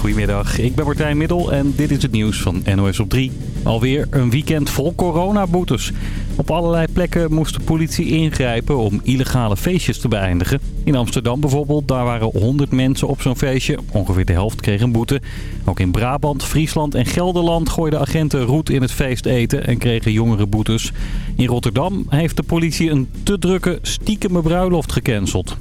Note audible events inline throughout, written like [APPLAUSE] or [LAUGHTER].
Goedemiddag, ik ben Martijn Middel en dit is het nieuws van NOS op 3. Alweer een weekend vol coronaboetes. Op allerlei plekken moest de politie ingrijpen om illegale feestjes te beëindigen. In Amsterdam bijvoorbeeld, daar waren 100 mensen op zo'n feestje. Ongeveer de helft kreeg een boete. Ook in Brabant, Friesland en Gelderland gooiden agenten roet in het feest eten en kregen jongere boetes. In Rotterdam heeft de politie een te drukke stiekeme bruiloft gecanceld.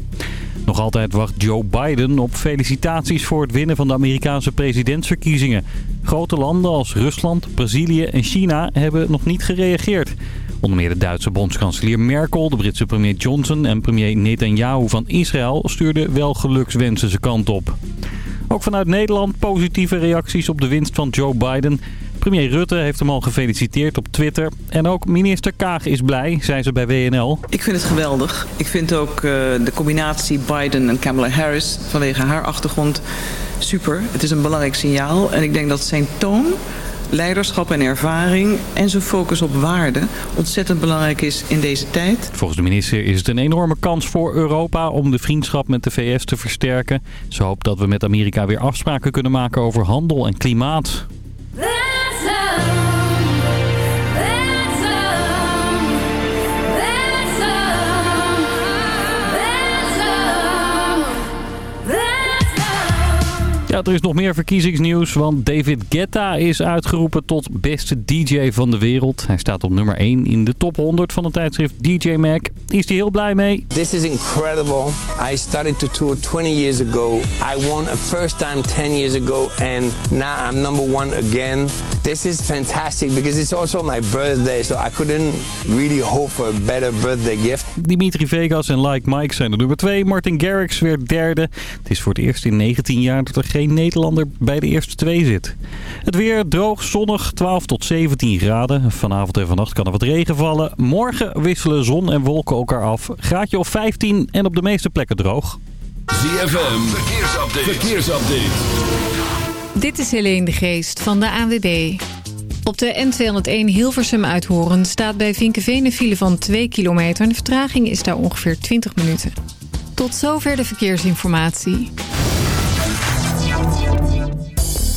Nog altijd wacht Joe Biden op felicitaties voor het winnen van de Amerikaanse presidentsverkiezingen. Grote landen als Rusland, Brazilië en China hebben nog niet gereageerd. Onder meer de Duitse bondskanselier Merkel, de Britse premier Johnson en premier Netanyahu van Israël stuurden wel gelukswensen zijn kant op. Ook vanuit Nederland positieve reacties op de winst van Joe Biden. Premier Rutte heeft hem al gefeliciteerd op Twitter. En ook minister Kaag is blij, zei ze bij WNL. Ik vind het geweldig. Ik vind ook uh, de combinatie Biden en Kamala Harris vanwege haar achtergrond super. Het is een belangrijk signaal en ik denk dat zijn toon leiderschap en ervaring en zijn focus op waarde ontzettend belangrijk is in deze tijd. Volgens de minister is het een enorme kans voor Europa om de vriendschap met de VS te versterken. Ze hoopt dat we met Amerika weer afspraken kunnen maken over handel en klimaat. Ja, er is nog meer verkiezingsnieuws, want David Guetta is uitgeroepen tot beste DJ van de wereld. Hij staat op nummer 1 in de top 100 van het tijdschrift DJ Mag. Is hij heel blij mee? This is incredible. I started to tour 20 years ago. I won a first time 10 years ago and now I'm number one again. This is fantastic because it's also my birthday, so I couldn't really hope for a better birthday gift. Dimitri Vegas en Like Mike zijn de nummer 2. Martin Garrix werd derde. Het is voor het eerst in 19 jaar dat er geen Nederlander bij de eerste twee zit. Het weer droog, zonnig, 12 tot 17 graden. Vanavond en vannacht kan er wat regen vallen. Morgen wisselen zon en wolken elkaar af. Graadje of 15 en op de meeste plekken droog. ZFM, verkeersupdate. verkeersupdate. Dit is Helene de Geest van de ANWB. Op de N201 Hilversum uithoren staat bij Vinkenveen een file van 2 kilometer. En de vertraging is daar ongeveer 20 minuten. Tot zover de verkeersinformatie.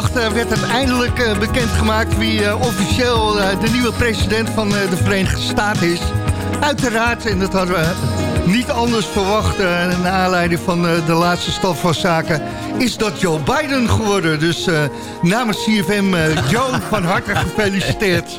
Afgelopen nacht werd het eindelijk bekendgemaakt wie officieel de nieuwe president van de Verenigde Staten is. Uiteraard, en dat hadden we niet anders verwacht... Naar aanleiding van de laatste stand van zaken... is dat Joe Biden geworden. Dus uh, namens CFM, Joe, [LAUGHS] van harte gefeliciteerd.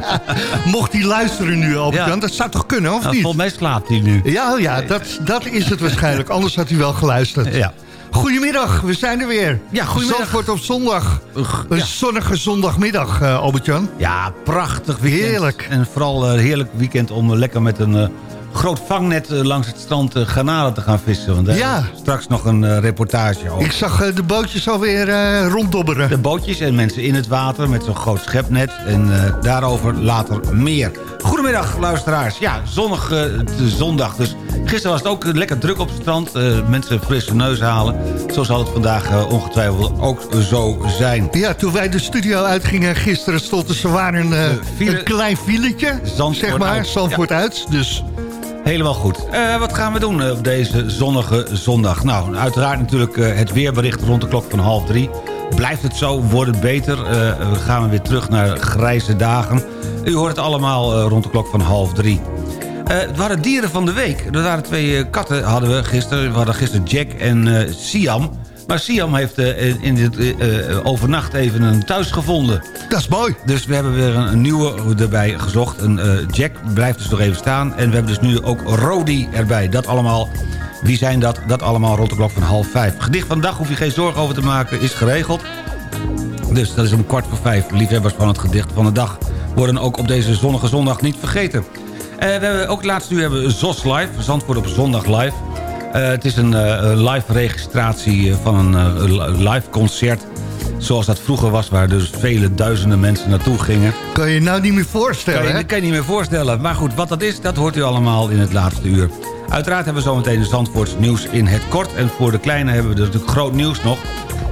[LAUGHS] Mocht hij luisteren nu, ja. Dat zou toch kunnen, of niet? Volgens mij slaapt hij nu. Ja, ja dat, dat is het waarschijnlijk. Anders had hij wel geluisterd. Ja. Goedemiddag, we zijn er weer. Ja, goedemiddag. Zandvoort op zondag. Een zonnige zondagmiddag, uh, Albert-Jan. Ja, prachtig weekend. Heerlijk. En vooral uh, heerlijk weekend om lekker met een groot vangnet langs het strand garnalen te gaan vissen. Want ja. straks nog een reportage over. Ik zag de bootjes alweer ronddobberen. De bootjes en mensen in het water met zo'n groot schepnet. En daarover later meer. Goedemiddag, luisteraars. Ja, zonnige zondag. Dus gisteren was het ook lekker druk op het strand. Uh, mensen frisse neus halen. Zo zal het vandaag uh, ongetwijfeld ook zo zijn. Ja, toen wij de studio uitgingen gisteren... stond er zwaar een, uh, een klein filetje. zeg maar, uit. Zandvoort uit. Dus... Helemaal goed. wat gaan we doen op deze zonnige zondag? Nou, uiteraard natuurlijk het weerbericht rond de klok van half drie. Blijft het zo, wordt het beter. Uh, gaan we weer terug naar grijze dagen. U hoort het allemaal rond de klok van half drie. Het waren dieren van de week. Er waren twee katten hadden we gisteren. We hadden gisteren Jack en Siam. Maar Siam heeft in dit, overnacht even een thuis gevonden. Dat is mooi. Dus we hebben weer een, nieuwe erbij gezocht. Een, Jack blijft dus nog even staan. En we hebben dus nu ook Rody erbij. Dat allemaal wie zijn dat? Dat allemaal rond de klok van half vijf. Gedicht van de dag hoef je geen zorgen over te maken, is geregeld. Dus dat is om kwart voor vijf. Liefhebbers van het gedicht van de dag worden ook op deze zonnige zondag niet vergeten. We hebben ook laatst nu hebben ZOS Live, Zandvoort op zondag live. Uh, het is een uh, live registratie van een live concert zoals dat vroeger was... waar dus vele duizenden mensen naartoe gingen. Kan je je nou niet meer voorstellen, kan je, hè? kan je niet meer voorstellen. Maar goed, wat dat is, dat hoort u allemaal in het laatste uur. Uiteraard hebben we zometeen de Zandvoorts nieuws in het kort. En voor de kleine hebben we natuurlijk groot nieuws nog.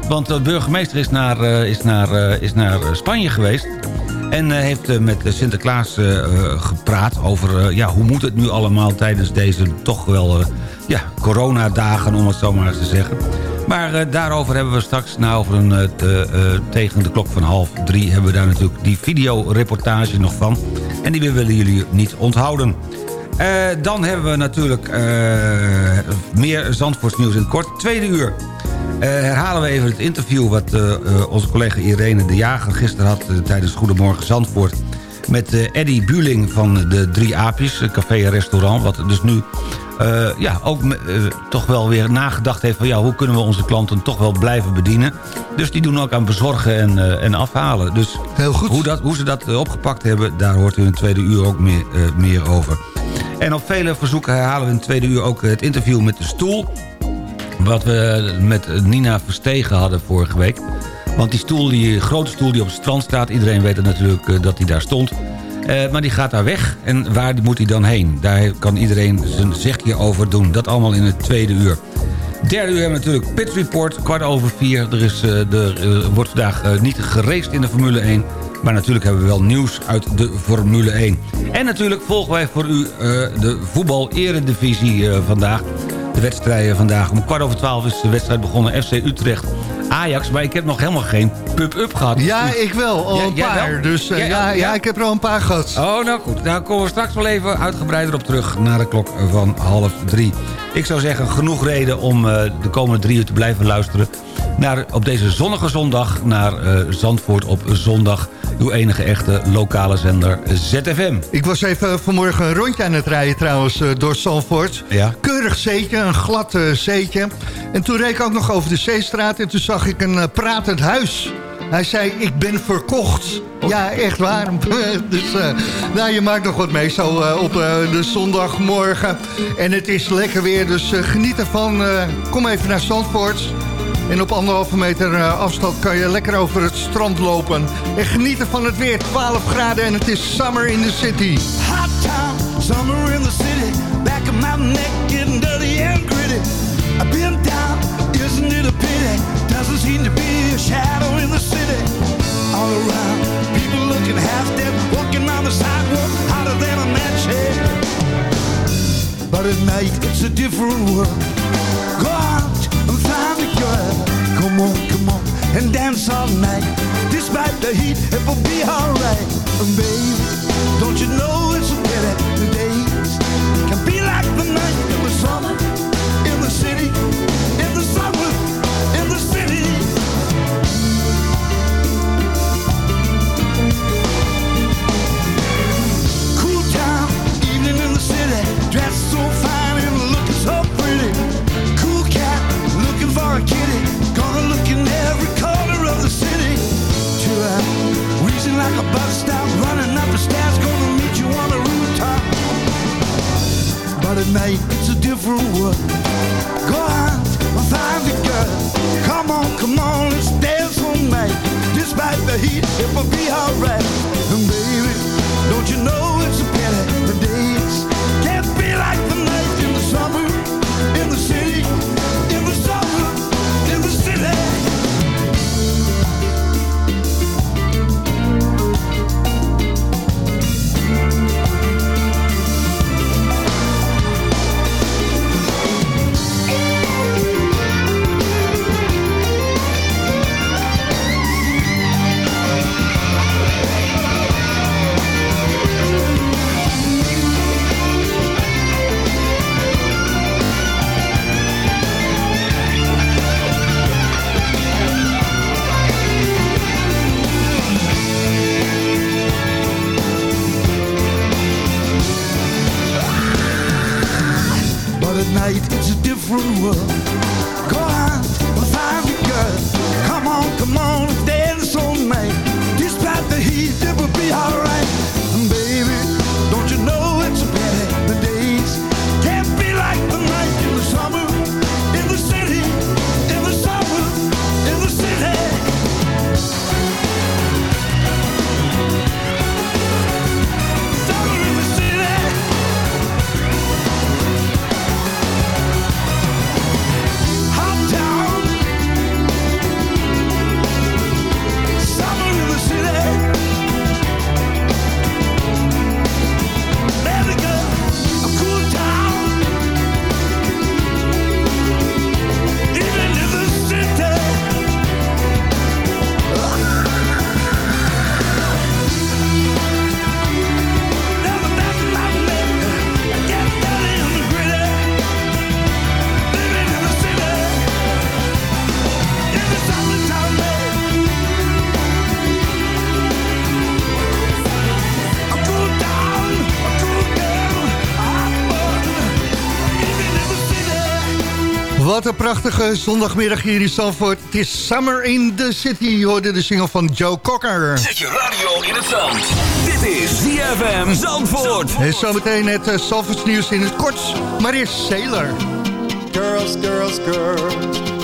Want de burgemeester is naar, uh, is naar, uh, is naar Spanje geweest. En uh, heeft met Sinterklaas gepraat over ja, hoe moet het nu allemaal tijdens deze toch wel ja, coronadagen, om het zo maar eens te zeggen. Maar daarover hebben we straks, over een, tegen de klok van half drie... hebben we daar natuurlijk die videoreportage nog van. En die willen jullie niet onthouden. Dan hebben we natuurlijk uh, meer Zandvoortsnieuws in het kort. Tweede uur herhalen we even het interview... wat onze collega Irene de Jager gisteren had... tijdens Goedemorgen Zandvoort... met Eddy Buling van de Drie Aapjes, café en restaurant... wat dus nu ja, ook toch wel weer nagedacht heeft... van ja, hoe kunnen we onze klanten toch wel blijven bedienen. Dus die doen ook aan bezorgen en, en afhalen. Dus Heel goed. Hoe, dat, hoe ze dat opgepakt hebben... daar hoort u in het tweede uur ook meer, meer over. En op vele verzoeken herhalen we in het tweede uur ook het interview met de stoel. Wat we met Nina Verstegen hadden vorige week. Want die stoel, die grote stoel die op het strand staat... iedereen weet natuurlijk eh, dat die daar stond... Uh, maar die gaat daar weg. En waar moet hij dan heen? Daar kan iedereen zijn zegje over doen. Dat allemaal in het tweede uur. Derde uur hebben we natuurlijk Pit Report, kwart over vier. Er, is, uh, wordt vandaag niet geraced in de Formule 1. Maar natuurlijk hebben we wel nieuws uit de Formule 1. En natuurlijk volgen wij voor u de voetbal-eredivisie vandaag. De wedstrijden vandaag. Om kwart over twaalf is de wedstrijd begonnen. FC Utrecht Ajax, maar ik heb nog helemaal geen pub-up gehad. Ja, ik wel. Al een paar. Dus uh, ja, ja, ik heb er al een paar gehad. Oh, nou goed. Daar komen we straks wel even uitgebreider op terug... na de klok van half drie. Ik zou zeggen, genoeg reden om de komende drie uur te blijven luisteren... Naar, op deze zonnige zondag naar Zandvoort op zondag uw enige echte lokale zender ZFM. Ik was even vanmorgen een rondje aan het rijden trouwens eh, door Zandvoort. Ja. Keurig zeetje, een glad uh, zeetje. En toen reed ik ook nog over de Zeestraat en toen zag ik een uh, pratend huis. Hij zei, ik ben verkocht. Ja, echt waar. [LAUGHS] dus uh, nou, je maakt nog wat mee zo uh, op uh, de zondagmorgen. En het is lekker weer, dus geniet ervan. kom even naar Zandvoort. En op anderhalve meter uh, afstand kan je lekker over het strand lopen. En genieten van het weer. 12 graden en het is summer in the city. Hot time, summer in the city. Back of my neck getting dirty and gritty. I've been down, isn't it a pity? Doesn't seem to be a shadow in the city. All around, people looking half dead. Walking on the sidewalk, hotter than a match head. But at night, it's a different world. Go out girl. Come on, come on and dance all night. Despite the heat, it will be alright. Baby, don't you know it's a pity days can be like the night in the summer, night it's a different world. Go on, find the girl. Come on, come on, let's dance all night. Despite the heat, it will be alright. And baby, don't you know it's a Een prachtige zondagmiddag hier in Zandvoort. Het is Summer in the City. Je hoorde de single van Joe Cocker. Zet je radio in het zand. Dit is ZFM Zandvoort. En zometeen het uh, Zandvoorts nieuws in het kort. Maar eerst Sailor. Girls, girls, girls.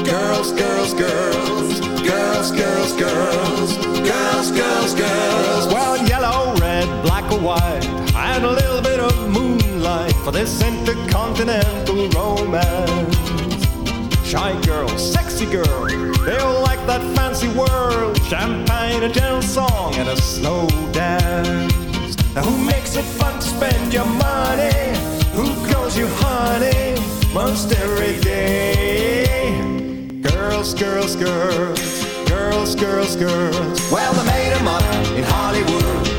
Girls, girls, girls. Girls, girls, girls. Girls, girls, girls. Well, yellow, red, black or white. And a little bit of moonlight. For this intercontinental romance. Shy girl, sexy girl, they all like that fancy world. Champagne, a gentle song, and a slow dance. Now who makes it fun to spend your money? Who calls you honey most every day? Girls, girls, girls, girls, girls, girls. Well, they made 'em up in Hollywood.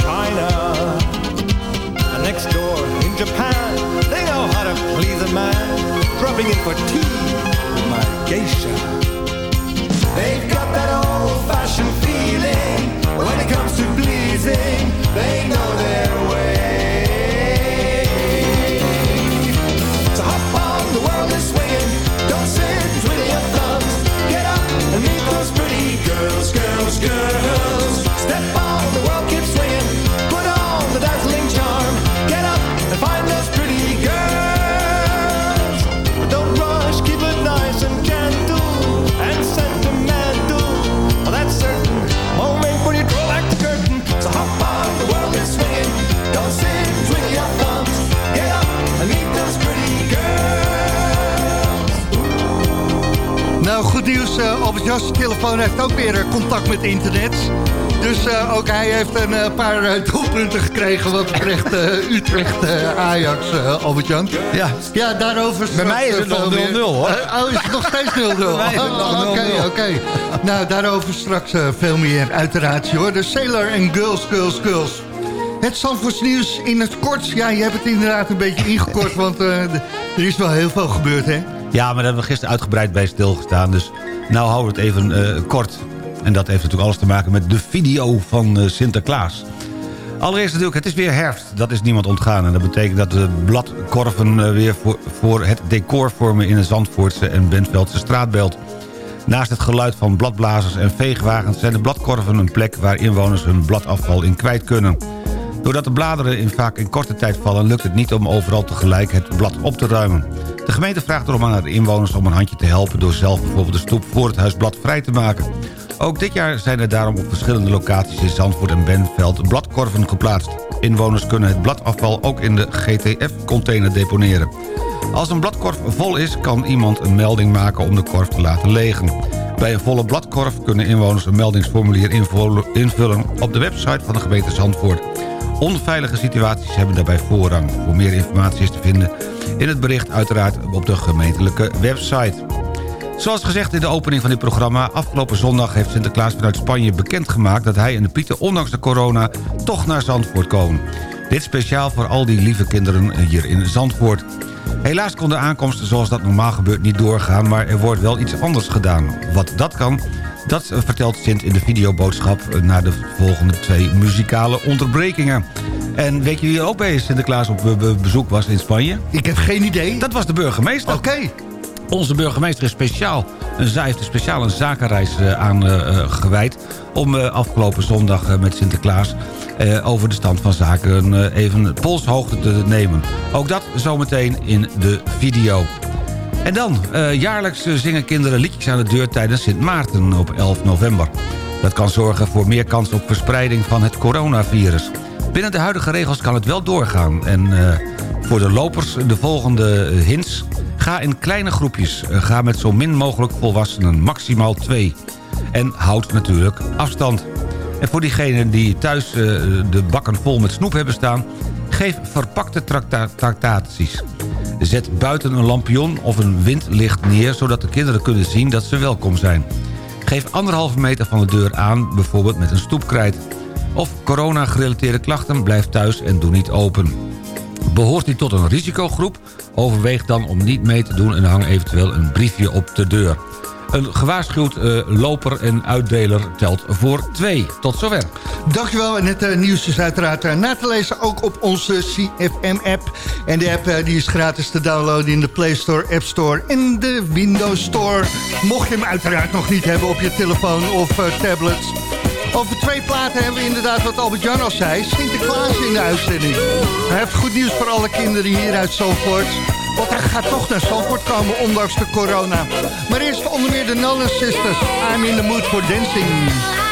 China and next door in Japan. They know how to please a man, dropping in for tea my geisha. They've got that old-fashioned feeling when it comes to pleasing. They know their way. So hop on, the world is swinging. Don't sit twiddling your thumbs. Get up and meet those pretty girls, girls, girls. Step up. Nieuws. eh, Albert Jas' telefoon heeft ook weer eh, contact met internet. Dus eh, ook hij heeft een paar doelpunten gekregen wat betreft eh, Utrecht-Ajax, Albert-Jan. Ja. Ja, daarover Bij mij is het nog veel 0-0 meer. hoor. Oh, is het nog steeds 0-0? [LAUGHS] Bij mij is het Oh, nog Oké, 0-0. oké. Nou, daarover straks veel meer uiteraard, hoor. De Sailor en Girls, Girls, Girls. Het Zandvoorts nieuws in het kort. Ja, je hebt het inderdaad een beetje ingekort, want er is wel heel veel gebeurd, hè? Ja, maar daar hebben we gisteren uitgebreid bij stilgestaan. Dus nou houden we het even eh, kort. En dat heeft natuurlijk alles te maken met de video van eh, Sinterklaas. Allereerst natuurlijk, het is weer herfst. Dat is niemand ontgaan. En dat betekent dat de bladkorven eh, weer voor, voor het decor vormen... in de Zandvoortse en Bentveldse straatbeeld. Naast het geluid van bladblazers en veegwagens... zijn de bladkorven een plek waar inwoners hun bladafval in kwijt kunnen. Doordat de bladeren in vaak in korte tijd vallen... lukt het niet om overal tegelijk het blad op te ruimen. De gemeente vraagt erom aan de inwoners om een handje te helpen... door zelf bijvoorbeeld de stoep voor het huis blad vrij te maken. Ook dit jaar zijn er daarom op verschillende locaties in Zandvoort en Benveld bladkorven geplaatst. Inwoners kunnen het bladafval ook in de GTF-container deponeren. Als een bladkorf vol is, kan iemand een melding maken om de korf te laten legen. Bij een volle bladkorf kunnen inwoners een meldingsformulier invullen op de website van de gemeente Zandvoort. Onveilige situaties hebben daarbij voorrang. Voor meer informatie is te vinden in het bericht uiteraard op de gemeentelijke website. Zoals gezegd in de opening van dit programma... afgelopen zondag heeft Sinterklaas vanuit Spanje bekendgemaakt... dat hij en de Pieten ondanks de corona toch naar Zandvoort komen. Dit speciaal voor al die lieve kinderen hier in Zandvoort. Helaas kon de aankomst zoals dat normaal gebeurt niet doorgaan... maar er wordt wel iets anders gedaan. Wat dat kan, dat eh, vertelt Sint in de videoboodschap... eh, na de volgende twee muzikale onderbrekingen. En weet je wie er ook bij Sinterklaas op eh, be- bezoek was in Spanje? Ik heb geen idee. Dat was de burgemeester. Oké. Onze burgemeester is speciaal, een, zij heeft een speciaal een zakenreis eh, aan eh, eh, gewijd... om eh, afgelopen zondag eh, met Sinterklaas eh, over de stand van zaken eh, even polshoogte te nemen. Ook dat zometeen in de video. En dan, eh, jaarlijks eh, zingen kinderen liedjes aan de deur tijdens Sint Maarten op 11 november. Dat kan zorgen voor meer kans op verspreiding van het coronavirus. Binnen de huidige regels kan het wel doorgaan. En eh, voor de lopers de volgende hints. Ga in kleine groepjes. Ga met zo min mogelijk volwassenen, maximaal twee. En houd natuurlijk afstand. En voor diegenen die thuis de bakken vol met snoep hebben staan... geef verpakte tracta- tractaties. Zet buiten een lampion of een windlicht neer... zodat de kinderen kunnen zien dat ze welkom zijn. Geef anderhalve meter van de deur aan, bijvoorbeeld met een stoepkrijt. Of corona-gerelateerde klachten, blijf thuis en doe niet open. Behoort u tot een risicogroep? Overweeg dan om niet mee te doen en hang eventueel een briefje op de deur. Een gewaarschuwd eh, loper en uitdeler telt voor twee. Tot zover. Dankjewel. En het eh, nieuws is uiteraard eh, na te lezen ook op onze CFM-app. En de app die is gratis te downloaden in de Play Store, App Store en de Windows Store. Mocht je hem uiteraard nog niet hebben op je telefoon of eh, tablet. Over twee platen hebben we inderdaad wat Albert-Jan al zei. Sinterklaas in de uitzending. Hij heeft goed nieuws voor alle kinderen hier uit Zandvoort. Want hij gaat toch naar Zandvoort komen, ondanks de corona. Maar eerst onder meer de Nolan Sisters. I'm in the mood for dancing.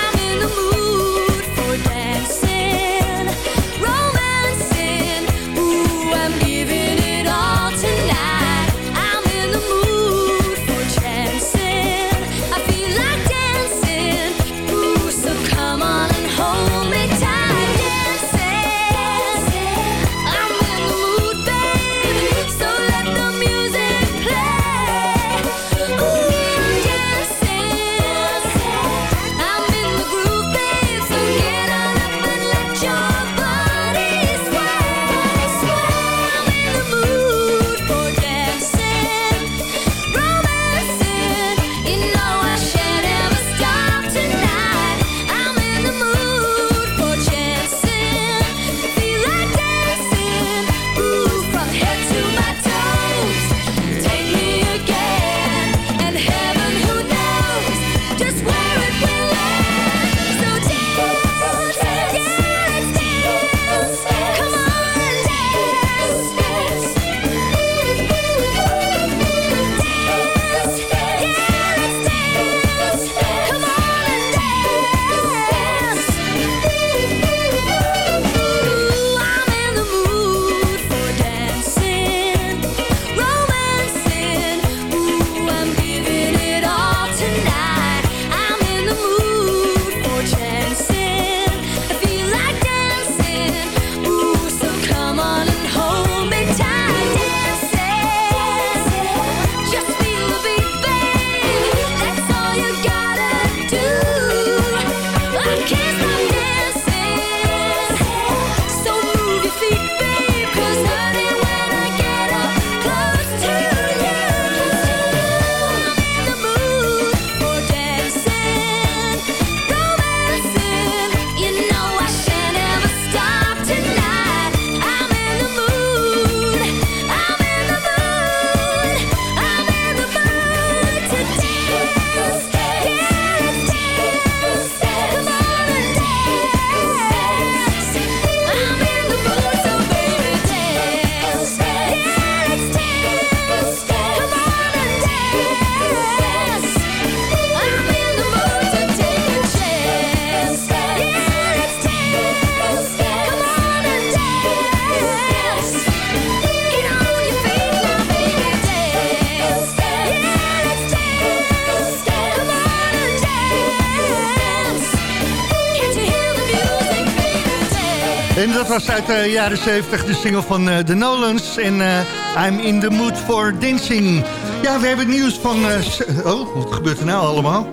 Was uit de jaren 70 de single van eh, The Nolans. En eh, I'm in the mood for dancing. Ja, we hebben nieuws van... eh, oh, wat gebeurt er nou allemaal?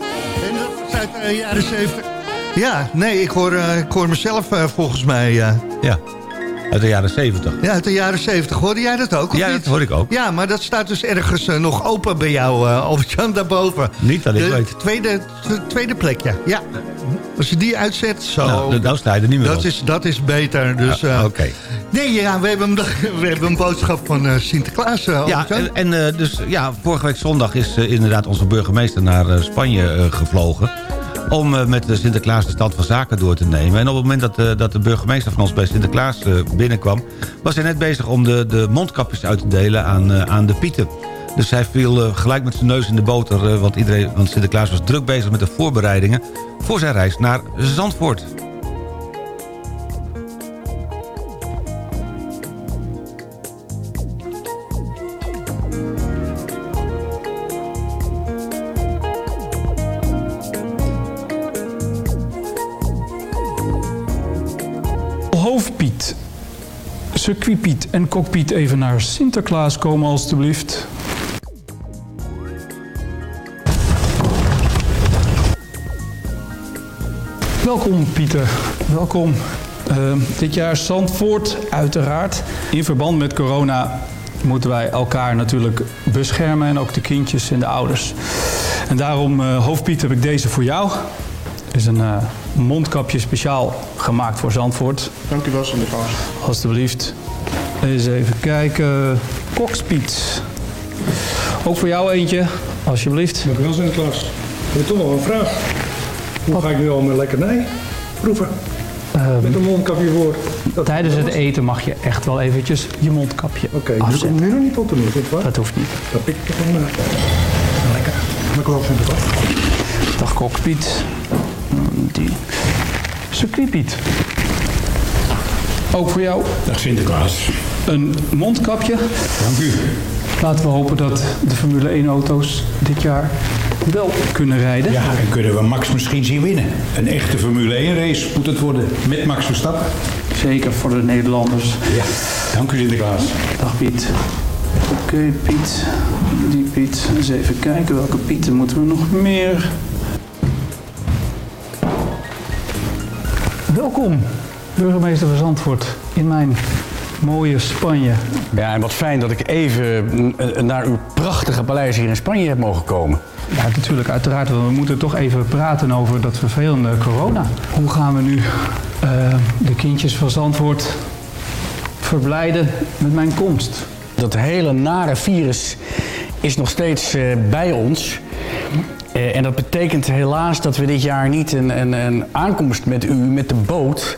En dat was uit de jaren 70. Ja, nee, ik hoor, ik hoor mezelf volgens mij. ja. Uit de jaren 70. Ja, uit de jaren 70. Hoorde jij dat ook? of Ja, niet? dat hoor ik ook. Ja, maar dat staat dus ergens eh, nog open bij jou, uh, Albert-Jan, daarboven. Niet dat ik de weet. Tweede, tweede plekje, ja. Als je die uitzet, zo... Nou, nou sta je er niet meer dat op. is, dat is beter, dus... Ja, eh, Oké. Nee, ja, we hebben, we hebben een boodschap van Sinterklaas, Ja, en, en dus, ja, vorige week zondag is inderdaad onze burgemeester naar Spanje gevlogen... om eh, met de Sinterklaas de stand van zaken door te nemen. En op het moment dat, eh, dat de burgemeester van ons bij Sinterklaas eh, binnenkwam... was hij net bezig om de, de mondkapjes uit te delen aan, aan de pieten. Dus hij viel gelijk met zijn neus in de boter... want, iedereen, want Sinterklaas was druk bezig met de voorbereidingen... voor zijn reis naar Zandvoort. En cockpiet even naar Sinterklaas komen alstublieft. Welkom Pieter, welkom. Eh, dit jaar Zandvoort, uiteraard. In verband met corona moeten wij elkaar natuurlijk beschermen en ook de kindjes en de ouders. En daarom, eh hoofdpiet, heb ik deze voor jou. Het is een eh, mondkapje speciaal gemaakt voor Zandvoort. Dank u wel, Sinterklaas. Alsjeblieft. Eens even kijken. Kokspiet. Ook voor jou eentje, alsjeblieft. Dank u wel, Sinterklaas. Ik heb toch wel een vraag. Hoe ga ik nu al mijn lekkernij proeven? Met een mondkapje voor. Tijdens het eten mag je echt wel eventjes je mondkapje Oké, dus afzetten. kom nu nog niet op te doen, is waar? Dat hoeft niet. Dat pik ik toch wel na. Lekker. U wel, Sinterklaas. Dag Kokpiet. Mm, Die. Circuitpiet. Ook voor jou. Dag Sinterklaas. Een mondkapje. Dank u. Laten we hopen dat de Formule 1 auto's dit jaar wel kunnen rijden. Ja, en kunnen we Max misschien zien winnen. Een echte Formule 1 race moet het worden met Max Verstappen. Zeker voor de Nederlanders. Ja, dank u Sinterklaas. Dag Piet. Oké Piet. Die Piet. Eens even kijken welke Pieten moeten we nog meer. Welkom, burgemeester van Zandvoort, in mijn mooie Spanje. Ja, en wat fijn dat ik even naar uw prachtige paleis hier in Spanje heb mogen komen. Ja, natuurlijk, uiteraard. want We moeten toch even praten over dat vervelende corona. Hoe gaan we nu eh, de kindjes van Zandvoort verblijden met mijn komst? Dat hele nare virus is nog steeds eh, bij ons. Eh, en dat betekent helaas dat we dit jaar niet een, een, een aankomst met u, met de boot...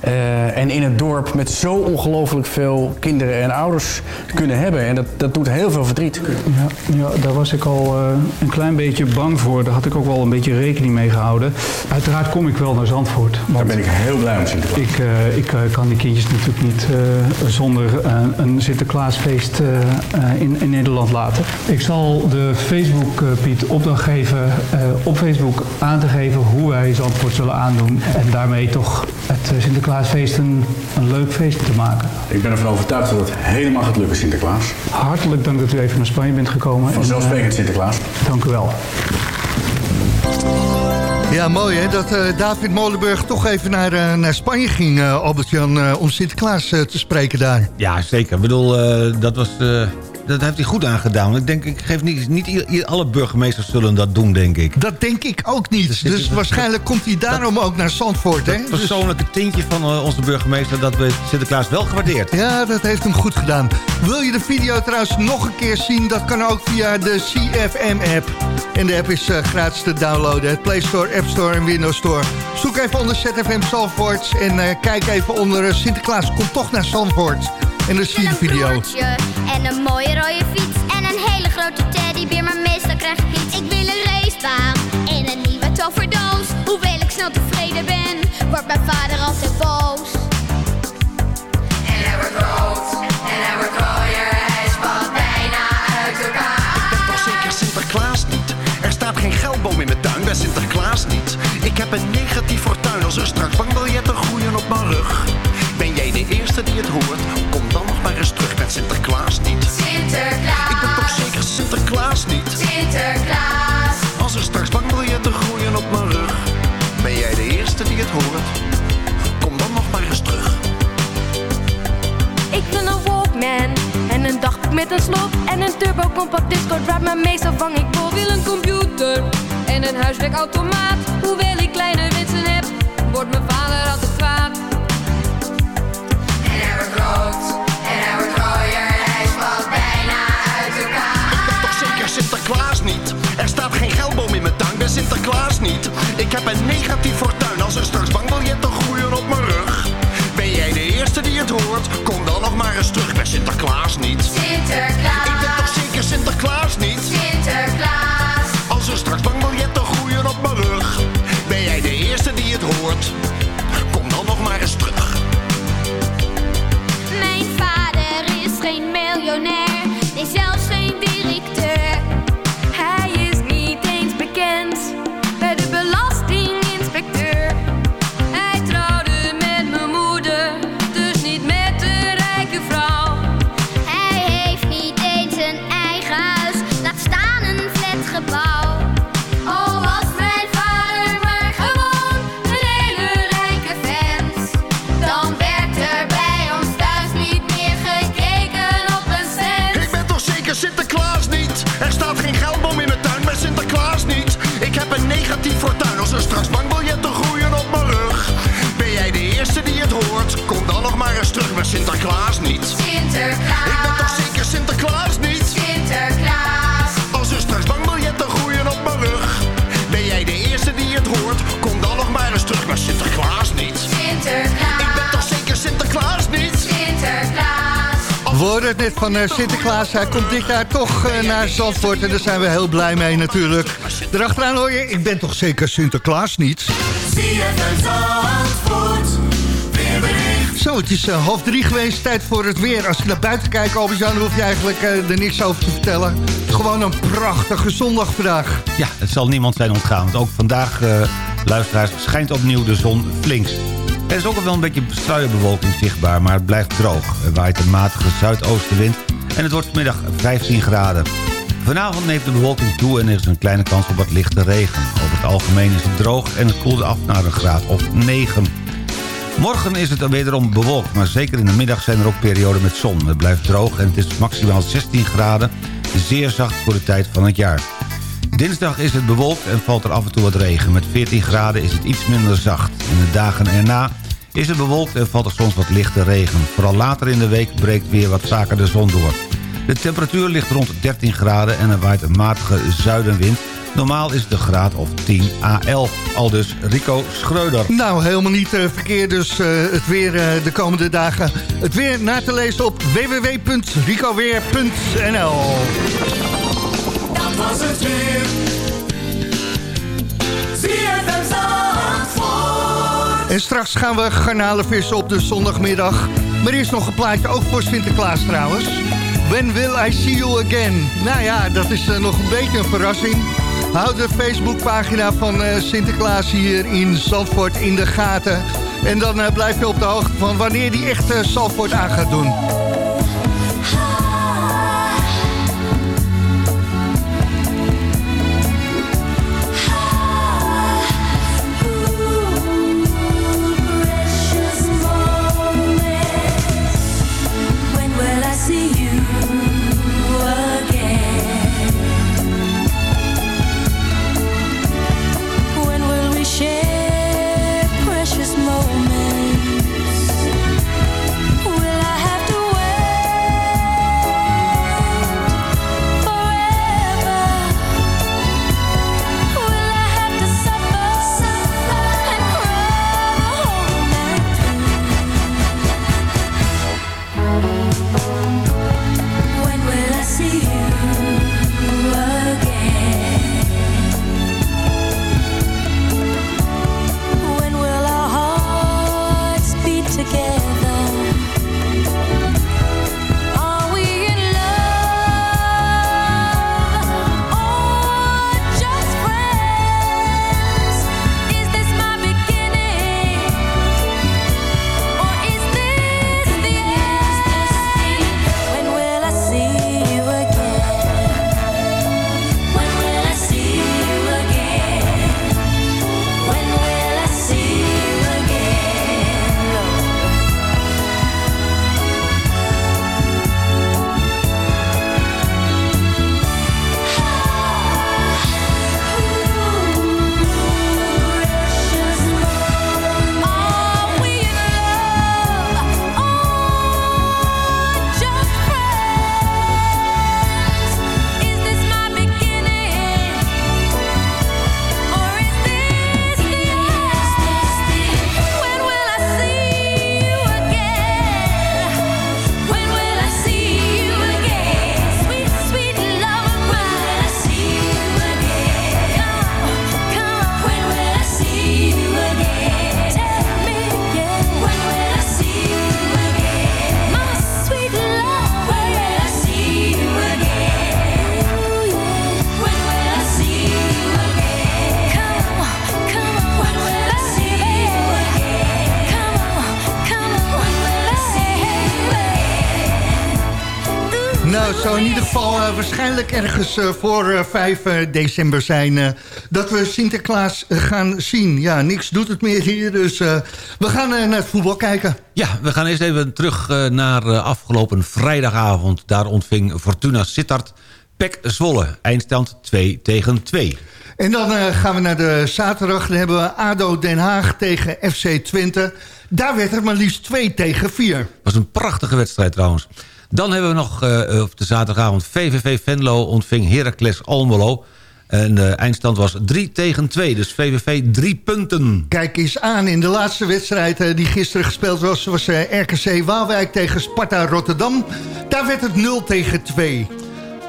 eh, en in het dorp met zo ongelooflijk veel kinderen en ouders kunnen hebben. En dat, dat doet heel veel verdriet. Ja, ja, daar was ik al eh, een klein beetje bang voor. Daar had ik ook wel een beetje rekening mee gehouden. Uiteraard kom ik wel naar Zandvoort. Daar ben ik heel blij om, Sinterklaas. Ik, eh, ik kan die kindjes natuurlijk niet eh, zonder een Sinterklaasfeest eh, eh, in, in Nederland laten. Ik zal de Facebook, eh, Piet, opdracht geven op Facebook aan te geven hoe wij Zandvoort zullen aandoen. En daarmee toch het eh, Sinterklaasfeest een, een leuk feest te maken. Ik ben ervan overtuigd dat het helemaal gaat lukken, Sinterklaas. Hartelijk dank dat u even naar Spanje bent gekomen. Vanzelfsprekend, En, eh, Sinterklaas. Dank u wel. Ja, mooi hè, dat eh, David Molenburg toch even naar, eh, naar Spanje ging, eh, Albert-Jan, eh, om Sinterklaas eh, te spreken daar. Ja, zeker. Ik bedoel, eh, dat, was, eh, dat heeft hij goed aangedaan. Ik denk, ik geef niet, niet alle burgemeesters zullen dat doen, denk ik. Dat denk ik ook niet. Dus waarschijnlijk komt hij daarom ook naar Zandvoort, hè? Het persoonlijke tintje van eh, onze burgemeester... dat we Sinterklaas wel gewaardeerd. Ja, dat heeft hem goed gedaan. Wil je de video trouwens nog een keer zien? Dat kan ook via de CFM-app. En de app is eh, gratis te downloaden. Het Play Store, App Store en Windows Store. Zoek even onder ZFM Zandvoort. En eh, kijk even onder Sinterklaas komt toch naar Zandvoort. En dan zie je de video. broertje en een mooie rode fiets en een hele grote teddybeer, maar meestal krijg ik niets. Ik wil een racebaan en een nieuwe toverdoos. Hoewel ik snel tevreden ben, wordt mijn vader altijd boos. En hij wordt rood en hij wordt rooier, hij spat bijna uit elkaar. Ik ben toch zeker Sinterklaas niet? Er staat geen geldboom in de tuin bij Sinterklaas niet. Ik heb een negatief fortuin als er straks bankbiljetten groeien op mijn rug. Ben het hoort, maar eens terug naar Sinterklaas niet. Sinterklaas. Ik ben toch zeker Sinterklaas niet. Sinterklaas. Als er straks bankbiljetten groeien op mijn rug, ben jij de eerste die het hoort. Kom dan nog maar eens terug. Ik ben een walkman en een dagboek met een slot en een turbo compact discord waar mijn meestal vang ik vol. Wil een computer en een huiswerkautomaat, hoewel ik kleine wensen heb, wordt mijn vader altijd kwaad. En hij groot. Ik heb een negatief fortuin, als er straks bankbiljetten groeien op mijn rug. Ben jij de eerste die het hoort? Kom dan nog maar eens terug, ben Sinterklaas niet. Sinterklaas. Ik ben toch zeker Sinterklaas niet? Sinterklaas. Van eh, Sinterklaas. Hij komt dit jaar toch eh, naar Zandvoort. En daar zijn we heel blij mee natuurlijk. Daarachteraan hoor je, ik ben toch zeker Sinterklaas niet? Zo, het is eh, half drie geweest. Tijd voor het weer. Als je naar buiten kijkt, Albert-Jan, dan hoef je eigenlijk eh, er niks over te vertellen. Gewoon een prachtige zondag vandaag. Ja, het zal niemand zijn ontgaan. Want ook vandaag, luisteraars, schijnt opnieuw de zon flink. Er is ook wel een beetje sluierbewolking zichtbaar, maar het blijft droog. Er waait een matige zuidoostenwind en het wordt vanmiddag 15 graden. Vanavond neemt de bewolking toe en er is een kleine kans op wat lichte regen. Over het algemeen is het droog en het koelt af naar een graad of 9. Morgen is het wederom bewolkt, maar zeker in de middag zijn er ook perioden met zon. Het blijft droog en het is maximaal 16 graden, zeer zacht voor de tijd van het jaar. Dinsdag is het bewolkt en valt er af en toe wat regen. Met 14 graden is het iets minder zacht. In de dagen erna is het bewolkt en valt er soms wat lichte regen. Vooral later in de week breekt weer wat vaker de zon door. De temperatuur ligt rond 13 graden en er waait een matige zuidenwind. Normaal is een graad of 10 à 11. Al dus Rico Schreuder. Nou, helemaal niet eh, verkeerd. Dus eh, het weer eh, de komende dagen. Het weer na te lezen op www.ricoweer.nl het. En straks gaan we garnalen vissen op de zondagmiddag. Maar eerst nog een plaatje, ook voor Sinterklaas trouwens. When will I see you again? Nou ja, dat is eh, nog een beetje een verrassing. Houd de Facebookpagina van eh, Sinterklaas hier in Zandvoort in de gaten. En dan eh, blijf je op de hoogte van wanneer die echt Zandvoort aan gaat doen. Waarschijnlijk ergens eh, voor eh, 5 eh, december zijn... eh, dat we Sinterklaas eh, gaan zien. Ja, niks doet het meer hier, dus eh, we gaan eh, naar het voetbal kijken. Ja, we gaan eerst even terug eh, naar eh, afgelopen vrijdagavond. Daar ontving Fortuna Sittard Pek Zwolle. Eindstand 2 tegen 2. En dan eh, gaan we naar de zaterdag. Dan hebben we ADO Den Haag tegen FC Twente. Daar werd het maar liefst 2 tegen 4. was een prachtige wedstrijd trouwens. Dan hebben we nog eh, op de zaterdagavond VVV Venlo ontving Heracles Almelo. En de eindstand was 3 tegen 2, dus VVV 3 punten. Kijk eens aan, in de laatste wedstrijd eh, die gisteren gespeeld was... was eh, RKC Waalwijk tegen Sparta Rotterdam. Daar werd het 0 tegen 2.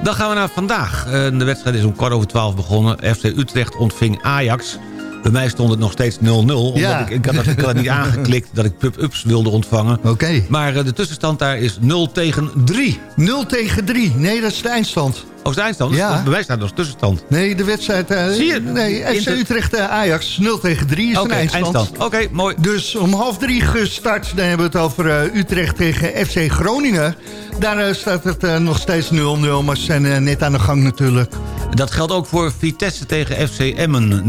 Dan gaan we naar vandaag. De wedstrijd is om kwart over twaalf begonnen. FC Utrecht ontving Ajax. Bij mij stond het nog steeds 0-0. Omdat Ja. ik, ik, had, het- ik had niet [LAUGHS] aangeklikt dat ik pub-ups wilde ontvangen. Oké. Maar eh, de tussenstand daar is 0 tegen 3. 0 tegen 3. Nee, dat is de eindstand. Oh, is de eindstand? Ja. Bij mij staat nog tussenstand. Nee, de wedstrijd... eh, Zie je? Nee, FC Inter- Utrecht eh, Ajax 0 tegen 3 is Oké, de eindstand. eindstand. Oké, mooi. Dus om half drie gestart. Dan hebben we het over eh, Utrecht tegen FC Groningen. Daar staat het nog steeds 0-0, maar ze zijn net aan de gang natuurlijk. Dat geldt ook voor Vitesse tegen FC Emmen.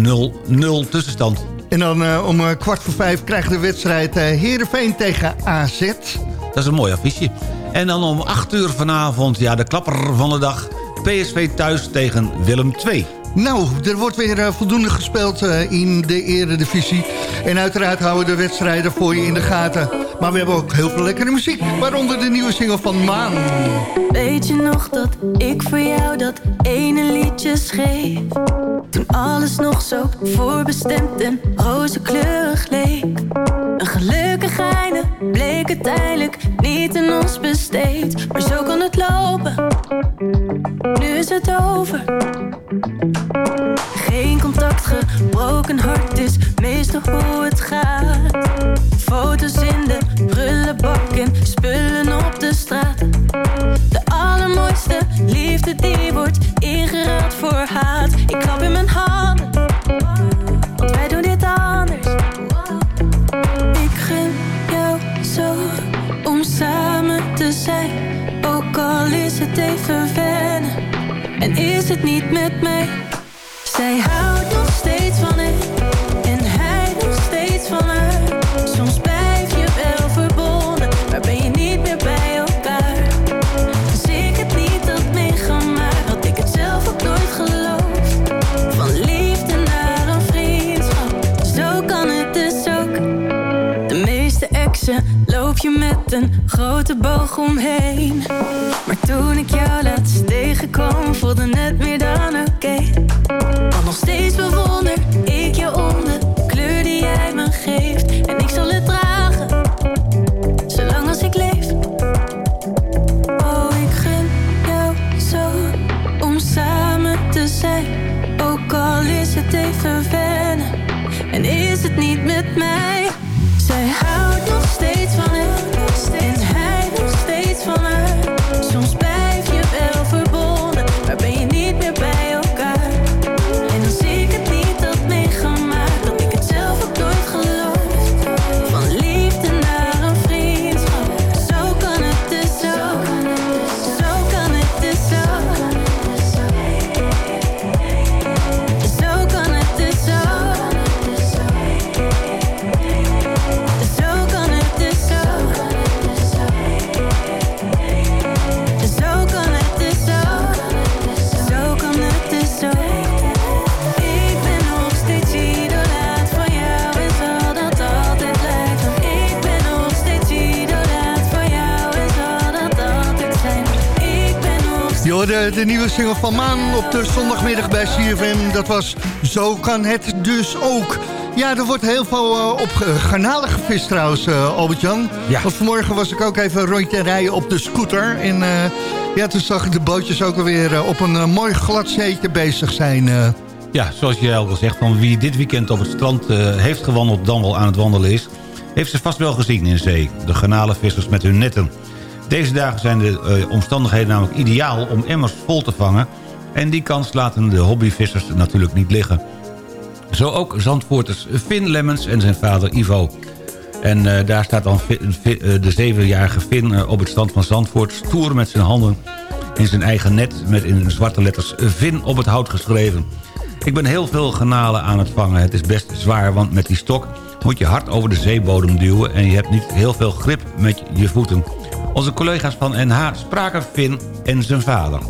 0-0 tussenstand. En dan om kwart voor vijf krijgt de wedstrijd Heerenveen tegen AZ. Dat is een mooi affiche. En dan om 8 uur vanavond, ja, de klapper van de dag... PSV thuis tegen Willem II. Nou, er wordt weer eh, voldoende gespeeld eh, in de eredivisie. En uiteraard houden de wedstrijden voor je in de gaten. Maar we hebben ook heel veel lekkere muziek. Waaronder de nieuwe single van Maan. Weet je nog dat ik voor jou dat ene liedje schreef? Toen alles nog zo voorbestemd en rozenkleurig leek. Een gelukkig einde bleek uiteindelijk niet in ons besteed. Maar zo kan het lopen, nu is het over. Geen contact, gebroken hart is meestal hoe hoorde de nieuwe single van Maan op de zondagmiddag bij CFM. Dat was Zo kan het dus ook. Ja, er wordt heel veel eh, op garnalen gevist trouwens, eh, Albert-Jan. Ja. Want vanmorgen was ik ook even rondje rijden op de scooter. En eh, ja, toen zag ik de bootjes ook alweer op een mooi glad zeetje bezig zijn. Ja, zoals je al zegt, van wie dit weekend op het strand heeft gewandeld... dan wel aan het wandelen is... heeft ze vast wel gezien in zee. De garnalenvissers met hun netten. Deze dagen zijn de eh, omstandigheden namelijk ideaal om emmers vol te vangen... en die kans laten de hobbyvissers natuurlijk niet liggen. Zo ook Zandvoorters Finn Lemmens en zijn vader Ivo. En eh, daar staat dan eh, de zevenjarige Finn op het strand van Zandvoort... stoer met zijn handen in zijn eigen net... met in zwarte letters Vin op het hout geschreven. Ik ben heel veel garnalen aan het vangen. Het is best zwaar, want met die stok moet je hard over de zeebodem duwen... en je hebt niet heel veel grip met je voeten. Onze collega's van NH spraken Vin en zijn vader.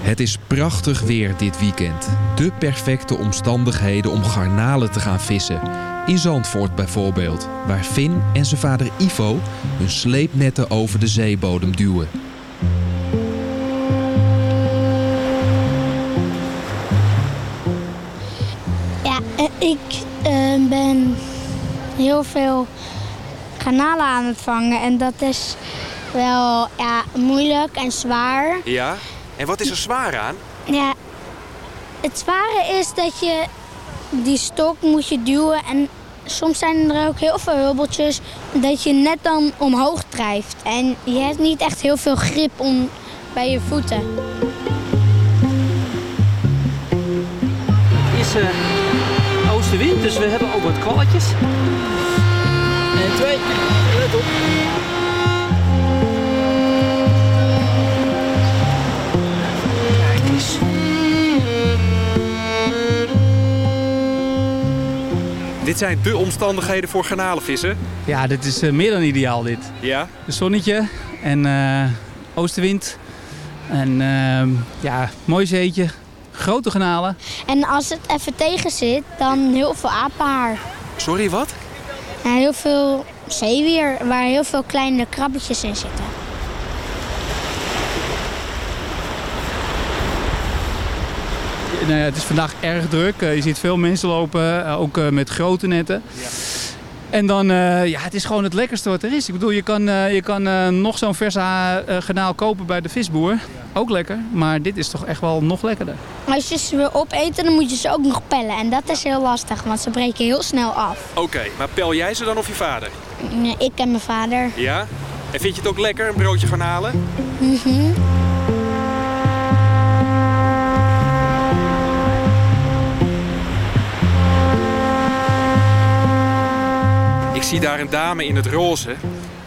Het is prachtig weer dit weekend. De perfecte omstandigheden om garnalen te gaan vissen. In Zandvoort bijvoorbeeld, waar Finn en zijn vader Ivo hun sleepnetten over de zeebodem duwen. Ik eh, ben heel veel kanalen aan het vangen en dat is wel ja, moeilijk en zwaar. Ja? En wat is er zwaar aan? Ja, het zware is dat je die stok moet je duwen en soms zijn er ook heel veel hubbeltjes dat je net dan omhoog drijft. En je hebt niet echt heel veel grip om, bij je voeten. is oostenwind, dus we hebben ook wat kwalletjes. En twee, let op. Kijk eens. Dit zijn de omstandigheden voor garnalenvissen. Ja, dit is eh, meer dan ideaal dit. Ja? Een zonnetje en eh, oostenwind. En ehm, ja, mooi zeetje. Grote kanalen. En als het even tegen zit, dan heel veel apenhaar. Sorry, wat? Heel veel zeewier, waar heel veel kleine krabbetjes in zitten. Nou ja, het is vandaag erg druk. Eh, je ziet veel mensen lopen, eh, ook eh, met grote netten. En dan, eh, ja, het is gewoon het lekkerste wat er is. Ik bedoel, je kan, eh, je kan eh, nog zo'n verse eh, garnaal kopen bij de visboer. Ook lekker, maar dit is toch echt wel nog lekkerder. Als je ze wil opeten, dan moet je ze ook nog pellen. En dat is heel lastig, want ze breken heel snel af. Oké, maar pel jij ze dan of je vader? Nee, Ik en mijn vader. Ja? En vind je het ook lekker, een broodje garnalen? Mhm. Ik zie daar een dame in het roze.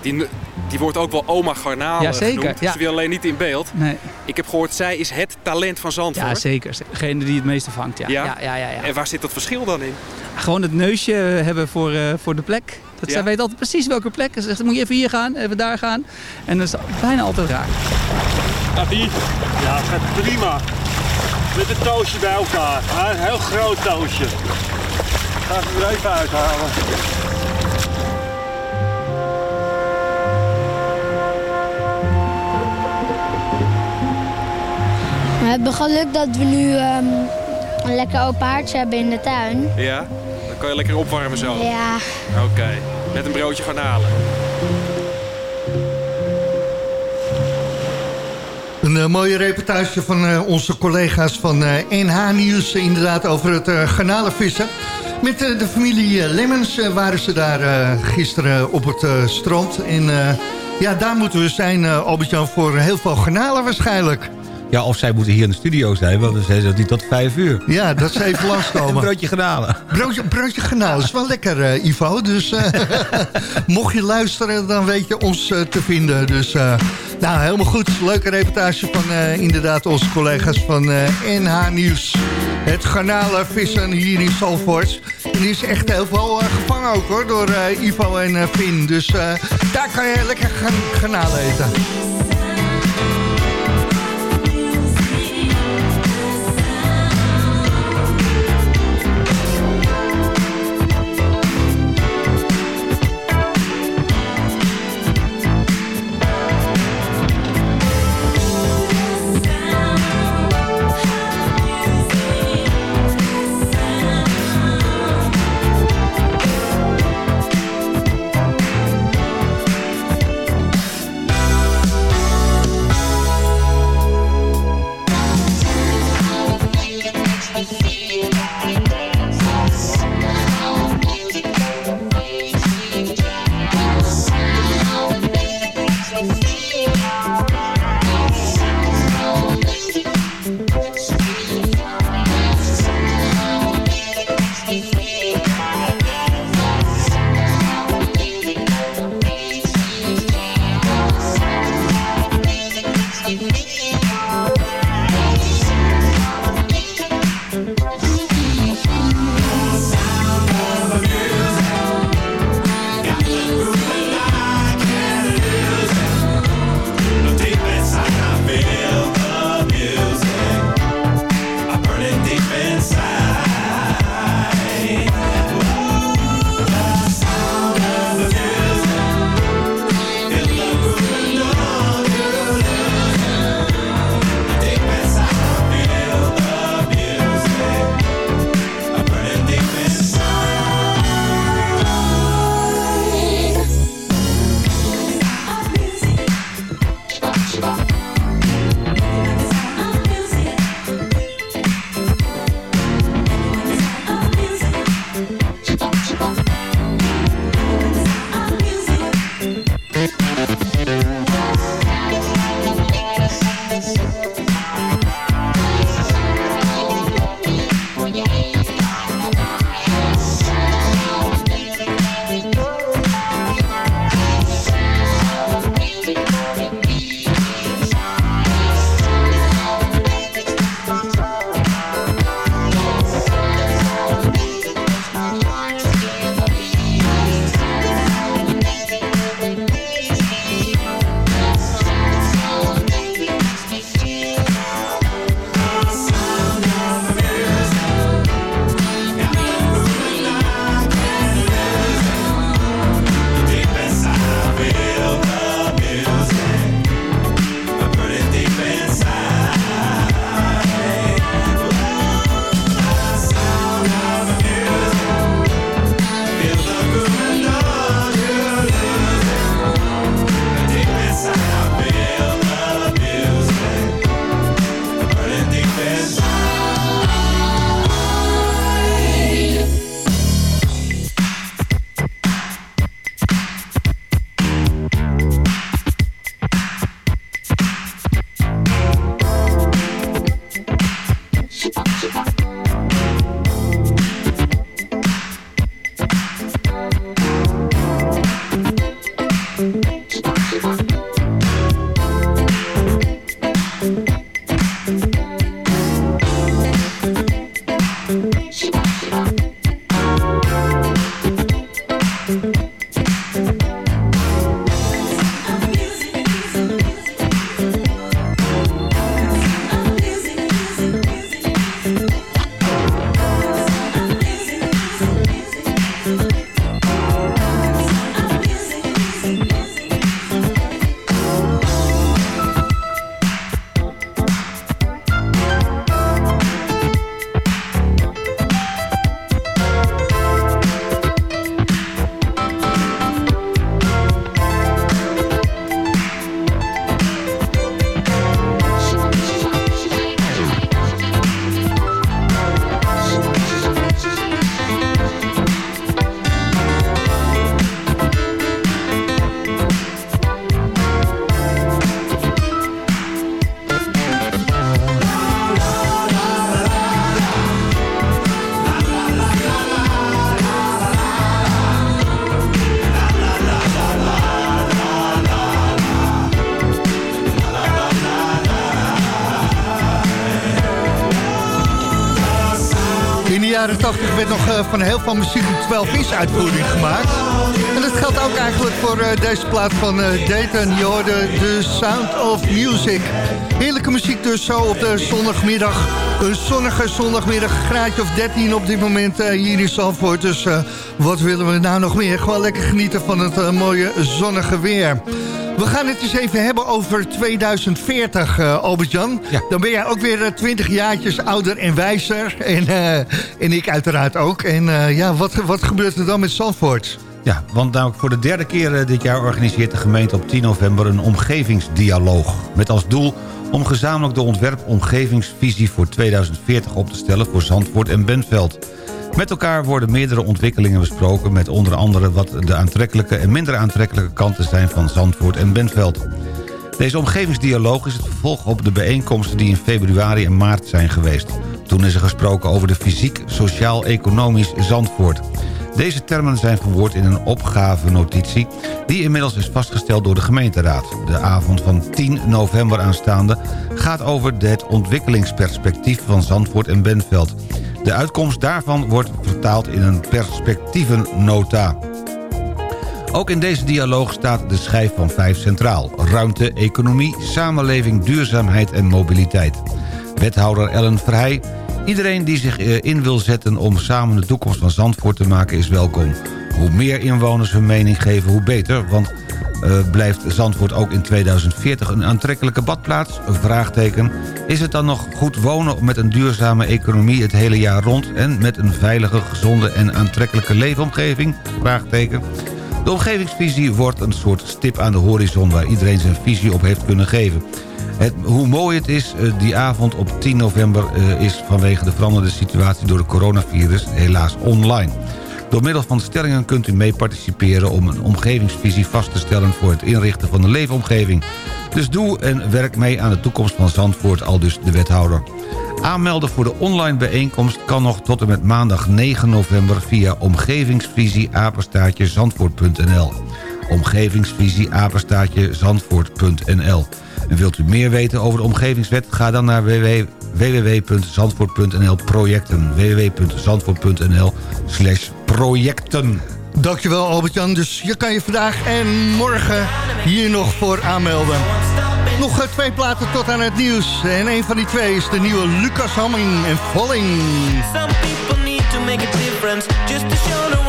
Die, die wordt ook wel oma garnalen Ja, zeker, genoemd. ja. Ze wil alleen niet in beeld. Nee. Ik heb gehoord, zij is het talent van Zandvoort. Ja, zeker. Degene die het meeste vangt, ja. Ja? Ja, ja, ja, ja. En waar zit dat verschil dan in? Gewoon het neusje hebben voor, eh, voor de plek. Dat Ja. Zij weet altijd precies welke plek. Ze zegt, dan moet je even hier gaan, even daar gaan. En dat is bijna altijd raak. Die? Ja, gaat prima. Met een toosje bij elkaar. Een heel groot toosje. Ga ik hem er even uithalen. We hebben geluk dat we nu ehm, een lekker open haartje hebben in de tuin. Ja? Dan kan je lekker opwarmen zo. Ja. Oké, met een broodje garnalen. Een eh, mooie reportage van eh, onze collega's van eh, NH Nieuws... inderdaad over het uh, garnalenvissen. Met de familie Lemmens waren ze daar eh, gisteren op het eh, strand. En eh, ja, daar moeten we zijn, eh, Albert-Jan, voor heel veel garnalen waarschijnlijk. Ja, of zij moeten hier in de studio zijn, want dan zijn ze niet tot vijf uur. Ja, dat ze even langskomen. [LAUGHS] Een broodje garnalen. Broodje, broodje garnalen is wel lekker, eh, Ivo. Dus eh, [LAUGHS] mocht je luisteren, dan weet je ons eh, te vinden. Dus nou, helemaal goed. Leuke reportage van inderdaad onze collega's van NH Nieuws. Het garnalenvissen hier in Salford. En die is echt heel veel gevangen ook hoor, door Ivo en Finn. Dus daar kan je lekker gaan garnalen eten. Werd nog eh, van heel veel muziek een 12 inch uitvoering gemaakt. En dat geldt ook eigenlijk voor eh, deze plaat van eh, Dayton. Je hoorde The Sound of Music. Heerlijke muziek dus zo op de zondagmiddag. Een zonnige zondagmiddag, graadje of 13 op dit moment hier in Zandvoort. Dus wat willen we nou nog meer? Gewoon lekker genieten van het mooie zonnige weer. We gaan het eens even hebben over 2040, eh Albert-Jan. Dan ben jij ook weer eh, 20 jaartjes ouder en wijzer. En, eh, en ik uiteraard ook. En ja, wat, wat gebeurt er dan met Zandvoort? Ja, want namelijk voor de derde keer dit jaar organiseert de gemeente op 10 november een omgevingsdialoog. Met als doel om gezamenlijk de ontwerp-omgevingsvisie voor 2040 op te stellen voor Zandvoort en Benveld. Met elkaar worden meerdere ontwikkelingen besproken... met onder andere wat de aantrekkelijke en minder aantrekkelijke kanten zijn van Zandvoort en Benveld. Deze omgevingsdialoog is het vervolg op de bijeenkomsten die in februari en maart zijn geweest. Toen is er gesproken over de fysiek, sociaal-economisch Zandvoort. Deze termen zijn verwoord in een opgavenotitie... die inmiddels is vastgesteld door de gemeenteraad. De avond van 10 november aanstaande gaat over het ontwikkelingsperspectief van Zandvoort en Benveld. De uitkomst daarvan wordt vertaald in een perspectievennota. Ook in deze dialoog staat de schijf van vijf centraal. Ruimte, economie, samenleving, duurzaamheid en mobiliteit. Wethouder Ellen Verheij. Iedereen die zich eh, in wil zetten om samen de toekomst van Zandvoort te maken is welkom. Hoe meer inwoners hun mening geven, hoe beter. Want eh, blijft Zandvoort ook in 2040 een aantrekkelijke badplaats? Vraagteken. Is het dan nog goed wonen met een duurzame economie het hele jaar rond... en met een veilige, gezonde en aantrekkelijke leefomgeving? Vraagteken. De omgevingsvisie wordt een soort stip aan de horizon... waar iedereen zijn visie op heeft kunnen geven. Het, hoe mooi het is, eh, die avond op 10 november eh, is vanwege de veranderde situatie door het coronavirus helaas online. Door middel van stellingen kunt u mee participeren om een omgevingsvisie vast te stellen voor het inrichten van de leefomgeving. Dus doe en werk mee aan de toekomst van Zandvoort, al dus de wethouder. Aanmelden voor de online bijeenkomst kan nog tot en met maandag 9 november via omgevingsvisie zandvoort.nl omgevingsvisie zandvoort.nl En wilt u meer weten over de omgevingswet? Ga dan naar www www.zandvoort.nl projecten www.zandvoort.nl slash projecten Dankjewel Albert-Jan. Dus je kan je vandaag en morgen hier nog voor aanmelden. Nog eh, twee platen tot aan het nieuws. En een van die twee is de nieuwe Lucas Hamming en Falling. Some people need to make a difference just to show the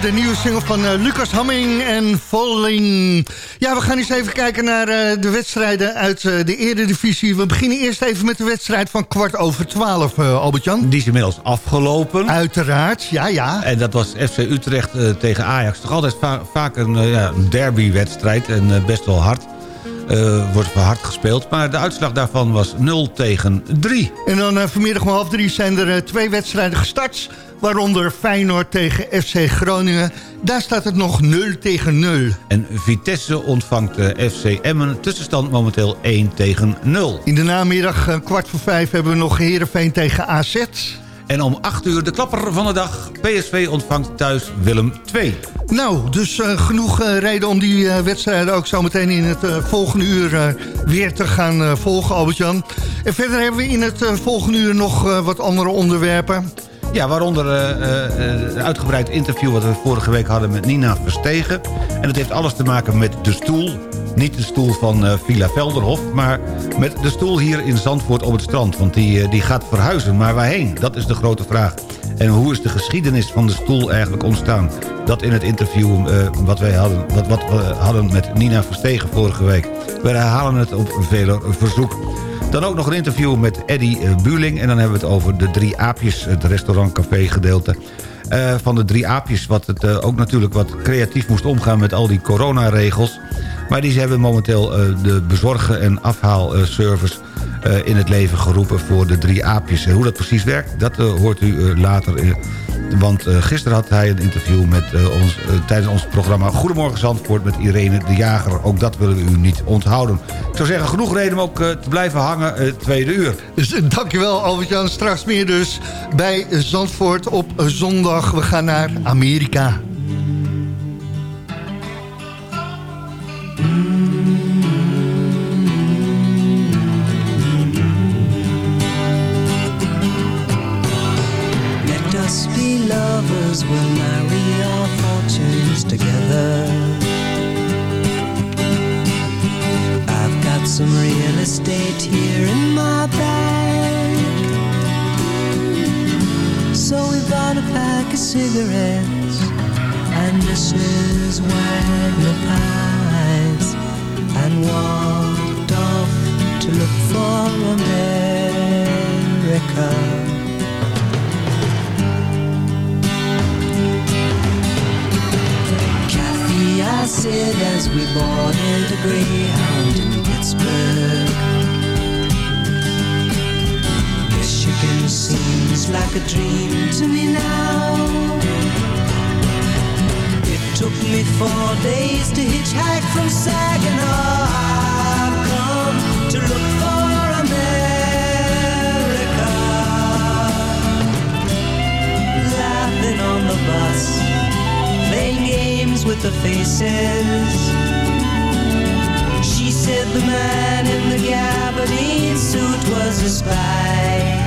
de nieuwe single van eh, Lucas Hamming en Falling. Ja, we gaan eens even kijken naar eh, de wedstrijden uit eh, de eredivisie. We beginnen eerst even met de wedstrijd van kwart over twaalf, Albert-Jan. Die is inmiddels afgelopen. Uiteraard, ja, ja. En dat was FC Utrecht tegen Ajax. Toch altijd va- vaak een, ja, derby-wedstrijd en best wel hard. Eh, wordt hard gespeeld. Maar de uitslag daarvan was 0 tegen 3. En dan eh, vanmiddag om half drie zijn er eh, twee wedstrijden gestart. Waaronder Feyenoord tegen FC Groningen. Daar staat het nog 0 tegen 0. En Vitesse ontvangt FC Emmen. Tussenstand momenteel 1 tegen 0. In de namiddag, kwart voor vijf, hebben we nog Heerenveen tegen AZ. En om 8 uur de klapper van de dag. PSV ontvangt thuis Willem 2. Nou, dus eh, genoeg eh, reden om die eh, wedstrijden ook zo meteen in het volgende uur weer te gaan volgen, Albert-Jan. En verder hebben we in het volgende uur nog wat andere onderwerpen. Ja, waaronder eh, eh, een uitgebreid interview wat we vorige week hadden met Nina Verstegen. En dat heeft alles te maken met de stoel. Niet de stoel van eh, Villa Velderhof, maar met de stoel hier in Zandvoort op het strand. Want die, die gaat verhuizen, maar waarheen? Dat is de grote vraag. En hoe is de geschiedenis van de stoel eigenlijk ontstaan? Dat in het interview wat wij hadden, wat, wat we hadden met Nina Verstegen vorige week. We herhalen het op vele verzoek. Dan ook nog een interview met Eddy eh, Buling. En dan hebben we het over de Drie Aapjes, het restaurant-café gedeelte. eh, van de Drie Aapjes, wat het eh, ook natuurlijk wat creatief moest omgaan met al die coronaregels. Maar die hebben momenteel de bezorgen- en afhaalservice in het leven geroepen voor de Drie Aapjes. En hoe dat precies werkt, dat hoort u later want eh, gisteren had hij een interview met, eh, ons, eh, tijdens ons programma Goedemorgen Zandvoort met Irene de Jager. Ook dat willen we u niet onthouden. Ik zou zeggen, genoeg reden om ook te blijven hangen tweede uur. Dus dankjewel Albert-Jan. Straks meer dus bij Zandvoort op zondag. We gaan naar Amerika. Cigarettes and Mrs. Wagner pies and walked off to look for America. Kathy, I said as we boarded a Greyhound in Pittsburgh. Michigan seems like a dream to me now. It took me four days to hitchhike from Saginaw. I've come to look for America. Laughing on the bus playing games with the faces. She said the man in the gabardine suit was a spy.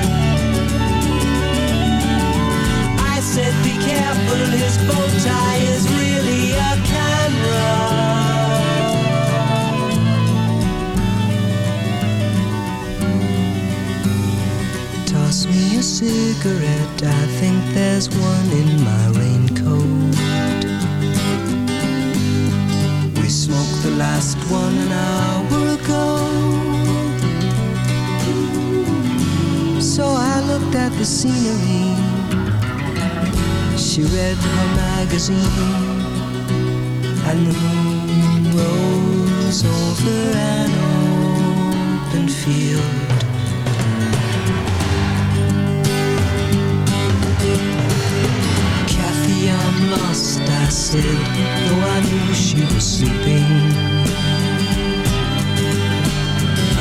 Said, be careful, his bow tie is really a camera. Toss me a cigarette, I think there's one in my raincoat. We smoked the last one an hour ago. So I looked at the scenery. She read her magazine, and the moon rose over an open field. Kathy, I'm lost, I said, though I knew she was sleeping.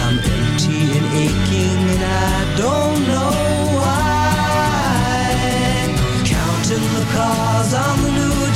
I'm empty and aching, and I don't know